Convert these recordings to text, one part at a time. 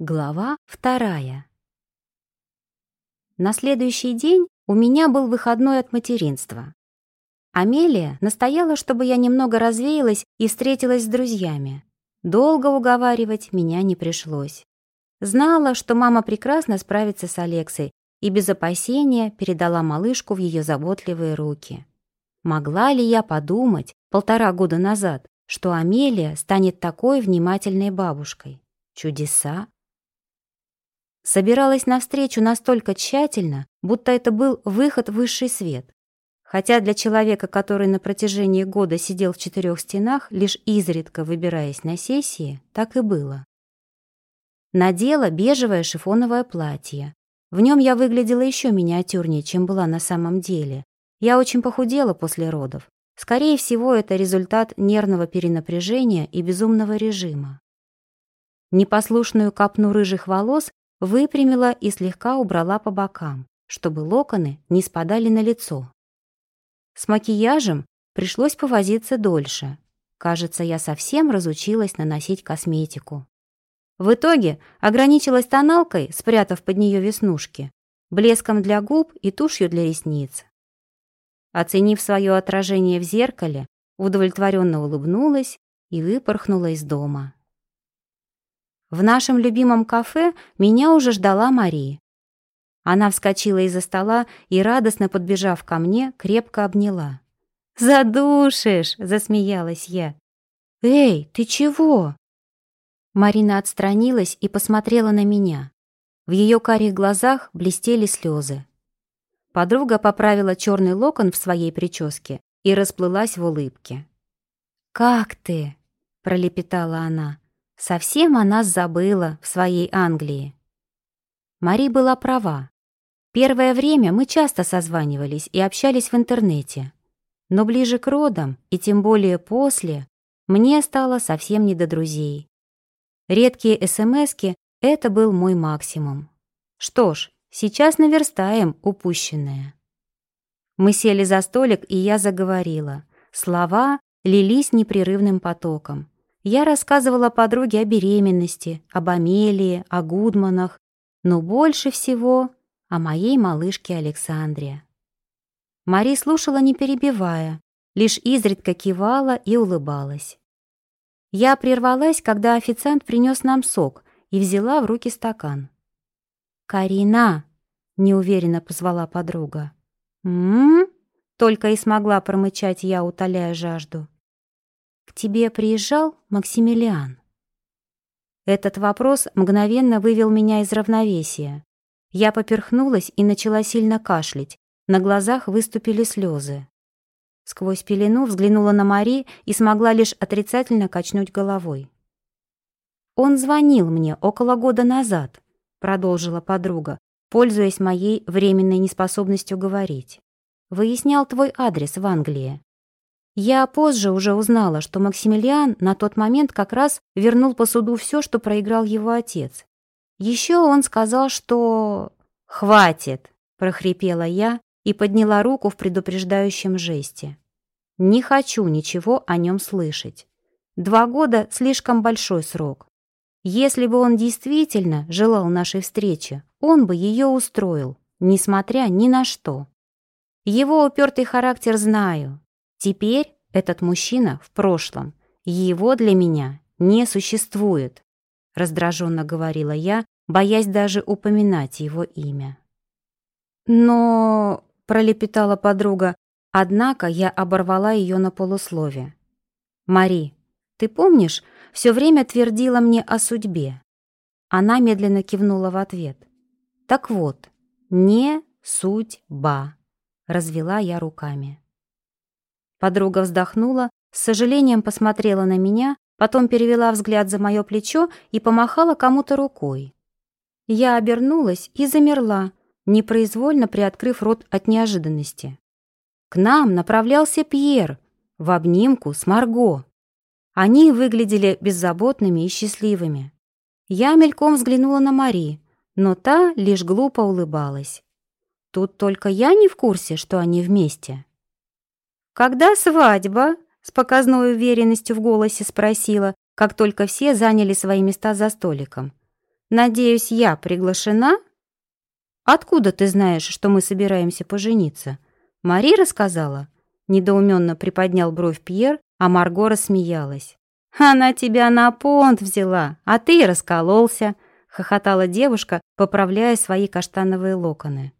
Глава вторая. На следующий день у меня был выходной от материнства. Амелия настояла, чтобы я немного развеялась и встретилась с друзьями. Долго уговаривать меня не пришлось. Знала, что мама прекрасно справится с Алексой и без опасения передала малышку в ее заботливые руки. Могла ли я подумать полтора года назад, что Амелия станет такой внимательной бабушкой? Чудеса! Собиралась навстречу настолько тщательно, будто это был выход в высший свет. Хотя для человека, который на протяжении года сидел в четырех стенах, лишь изредка выбираясь на сессии, так и было. Надела бежевое шифоновое платье. В нем я выглядела еще миниатюрнее, чем была на самом деле. Я очень похудела после родов. Скорее всего, это результат нервного перенапряжения и безумного режима. Непослушную капну рыжих волос выпрямила и слегка убрала по бокам, чтобы локоны не спадали на лицо. С макияжем пришлось повозиться дольше. Кажется, я совсем разучилась наносить косметику. В итоге ограничилась тоналкой, спрятав под нее веснушки, блеском для губ и тушью для ресниц. Оценив свое отражение в зеркале, удовлетворенно улыбнулась и выпорхнула из дома. В нашем любимом кафе меня уже ждала Мария. Она вскочила из-за стола и, радостно подбежав ко мне, крепко обняла. «Задушишь!» — засмеялась я. «Эй, ты чего?» Марина отстранилась и посмотрела на меня. В ее карих глазах блестели слезы. Подруга поправила черный локон в своей прическе и расплылась в улыбке. «Как ты?» — пролепетала она. Совсем о нас забыла в своей Англии. Мари была права. Первое время мы часто созванивались и общались в интернете. Но ближе к родам, и тем более после, мне стало совсем не до друзей. Редкие СМСки — это был мой максимум. Что ж, сейчас наверстаем упущенное. Мы сели за столик, и я заговорила. Слова лились непрерывным потоком. Я рассказывала подруге о беременности, об Амелии, о Гудманах, но больше всего о моей малышке Александре. Мари слушала, не перебивая, лишь изредка кивала и улыбалась. Я прервалась, когда официант принес нам сок и взяла в руки стакан. «Карина!» — неуверенно позвала подруга. «М-м-м!» только и смогла промычать я, утоляя жажду тебе приезжал Максимилиан?» Этот вопрос мгновенно вывел меня из равновесия. Я поперхнулась и начала сильно кашлять. На глазах выступили слезы. Сквозь пелену взглянула на Мари и смогла лишь отрицательно качнуть головой. «Он звонил мне около года назад», — продолжила подруга, пользуясь моей временной неспособностью говорить. «Выяснял твой адрес в Англии. Я позже уже узнала, что Максимилиан на тот момент как раз вернул по суду все, что проиграл его отец. Еще он сказал, что... «Хватит!» — прохрипела я и подняла руку в предупреждающем жесте. «Не хочу ничего о нем слышать. Два года — слишком большой срок. Если бы он действительно желал нашей встречи, он бы ее устроил, несмотря ни на что. Его упертый характер знаю, Теперь этот мужчина в прошлом. Его для меня не существует, раздраженно говорила я, боясь даже упоминать его имя. Но, пролепетала подруга, однако я оборвала ее на полуслове. Мари, ты помнишь, все время твердила мне о судьбе? Она медленно кивнула в ответ. Так вот, не судьба, развела я руками. Подруга вздохнула, с сожалением посмотрела на меня, потом перевела взгляд за мое плечо и помахала кому-то рукой. Я обернулась и замерла, непроизвольно приоткрыв рот от неожиданности. К нам направлялся Пьер в обнимку с Марго. Они выглядели беззаботными и счастливыми. Я мельком взглянула на Мари, но та лишь глупо улыбалась. Тут только я не в курсе, что они вместе. «Когда свадьба?» — с показной уверенностью в голосе спросила, как только все заняли свои места за столиком. Надеюсь, я приглашена?» «Откуда ты знаешь, что мы собираемся пожениться?» «Мари рассказала?» Недоуменно приподнял бровь Пьер, а Марго рассмеялась. «Она тебя на понт взяла, а ты раскололся», — хохотала девушка, поправляя свои каштановые локоны.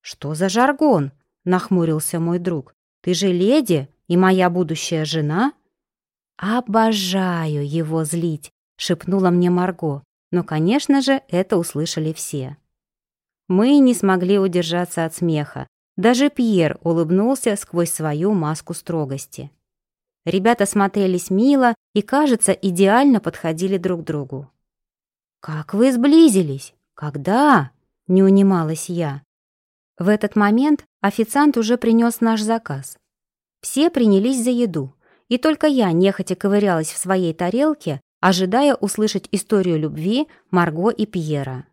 «Что за жаргон?» — нахмурился мой друг. «Ты же леди и моя будущая жена?» «Обожаю его злить», — шепнула мне Марго. Но, конечно же, это услышали все. Мы не смогли удержаться от смеха. Даже Пьер улыбнулся сквозь свою маску строгости. Ребята смотрелись мило и, кажется, идеально подходили друг другу. «Как вы сблизились? Когда?» — не унималась я. В этот момент официант уже принес наш заказ. Все принялись за еду, и только я нехотя ковырялась в своей тарелке, ожидая услышать историю любви Марго и Пьера.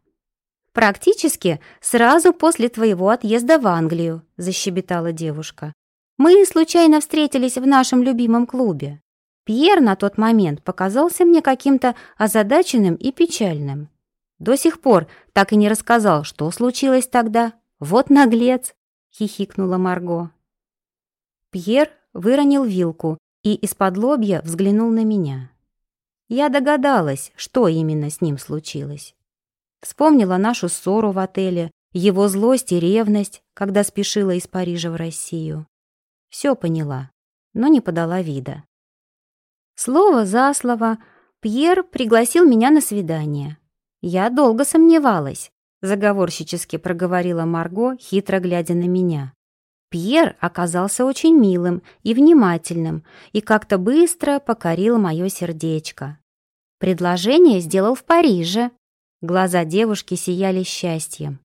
«Практически сразу после твоего отъезда в Англию», — защебетала девушка. «Мы случайно встретились в нашем любимом клубе. Пьер на тот момент показался мне каким-то озадаченным и печальным. До сих пор так и не рассказал, что случилось тогда. Вот наглец!» — хихикнула Марго. Пьер выронил вилку и из-под лобья взглянул на меня. Я догадалась, что именно с ним случилось. Вспомнила нашу ссору в отеле, его злость и ревность, когда спешила из Парижа в Россию. Все поняла, но не подала вида. Слово за слово Пьер пригласил меня на свидание. Я долго сомневалась, заговорщически проговорила Марго, хитро глядя на меня. Пьер оказался очень милым и внимательным и как-то быстро покорил мое сердечко. Предложение сделал в Париже, Глаза девушки сияли счастьем.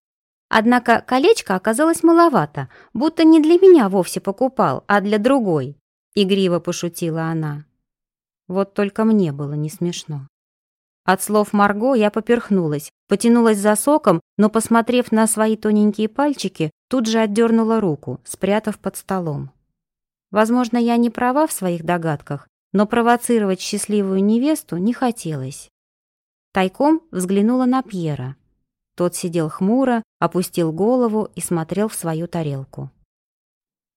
Однако колечко оказалось маловато, будто не для меня вовсе покупал, а для другой. Игриво пошутила она. Вот только мне было не смешно. От слов Марго я поперхнулась, потянулась за соком, но, посмотрев на свои тоненькие пальчики, тут же отдернула руку, спрятав под столом. Возможно, я не права в своих догадках, но провоцировать счастливую невесту не хотелось. Тайком взглянула на Пьера. Тот сидел хмуро, опустил голову и смотрел в свою тарелку.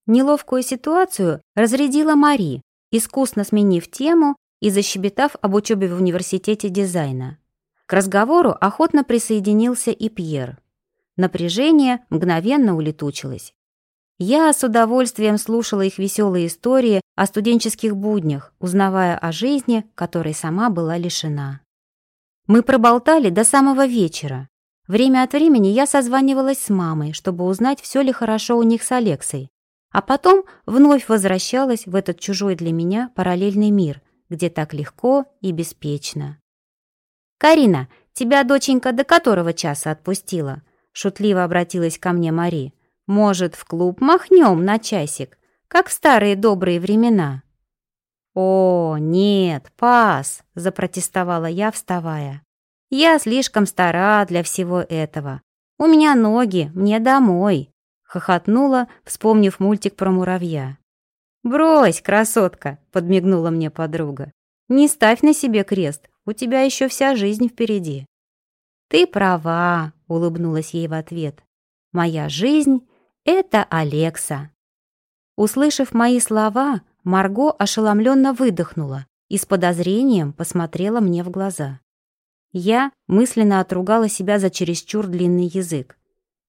Неловкую ситуацию разрядила Мари, искусно сменив тему и защебетав об учебе в университете дизайна. К разговору охотно присоединился и Пьер. Напряжение мгновенно улетучилось. Я с удовольствием слушала их веселые истории о студенческих буднях, узнавая о жизни, которой сама была лишена. Мы проболтали до самого вечера. Время от времени я созванивалась с мамой, чтобы узнать, все ли хорошо у них с Алексой. А потом вновь возвращалась в этот чужой для меня параллельный мир, где так легко и беспечно. «Карина, тебя доченька до которого часа отпустила?» Шутливо обратилась ко мне Мари. «Может, в клуб махнем на часик, как в старые добрые времена?» «О, нет, пас!» — запротестовала я, вставая. «Я слишком стара для всего этого. У меня ноги, мне домой!» — хохотнула, вспомнив мультик про муравья. «Брось, красотка!» — подмигнула мне подруга. «Не ставь на себе крест, у тебя еще вся жизнь впереди». «Ты права», — улыбнулась ей в ответ. «Моя жизнь — это Алекса». Услышав мои слова, Марго ошеломленно выдохнула и с подозрением посмотрела мне в глаза. Я мысленно отругала себя за чересчур длинный язык.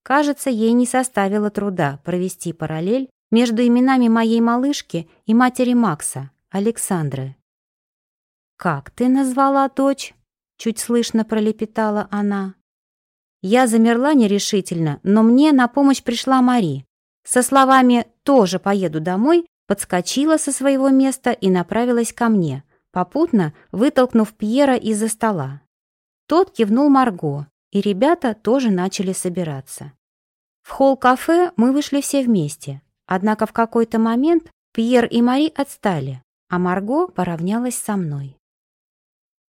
Кажется, ей не составило труда провести параллель между именами моей малышки и матери Макса, Александры. «Как ты назвала дочь?» — чуть слышно пролепетала она. Я замерла нерешительно, но мне на помощь пришла Мари. Со словами «тоже поеду домой» подскочила со своего места и направилась ко мне, попутно вытолкнув Пьера из-за стола. Тот кивнул Марго, и ребята тоже начали собираться. В холл кафе мы вышли все вместе, однако в какой-то момент Пьер и Мари отстали, а Марго поравнялась со мной.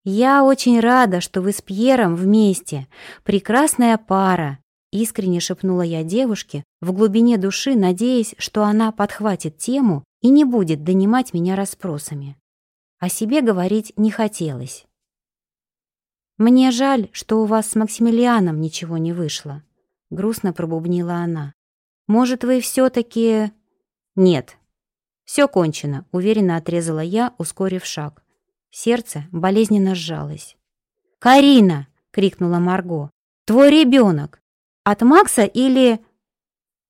«Я очень рада, что вы с Пьером вместе. Прекрасная пара!» Искренне шепнула я девушке, в глубине души надеясь, что она подхватит тему и не будет донимать меня расспросами. О себе говорить не хотелось. «Мне жаль, что у вас с Максимилианом ничего не вышло», — грустно пробубнила она. «Может, вы все-таки...» «Нет, все кончено», — уверенно отрезала я, ускорив шаг. Сердце болезненно сжалось. «Карина!» — крикнула Марго. «Твой ребенок! От Макса или...»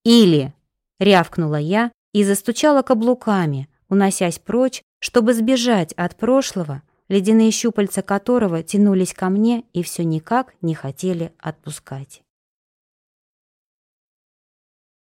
«Или!» — рявкнула я и застучала каблуками, уносясь прочь, чтобы сбежать от прошлого, ледяные щупальца которого тянулись ко мне и все никак не хотели отпускать.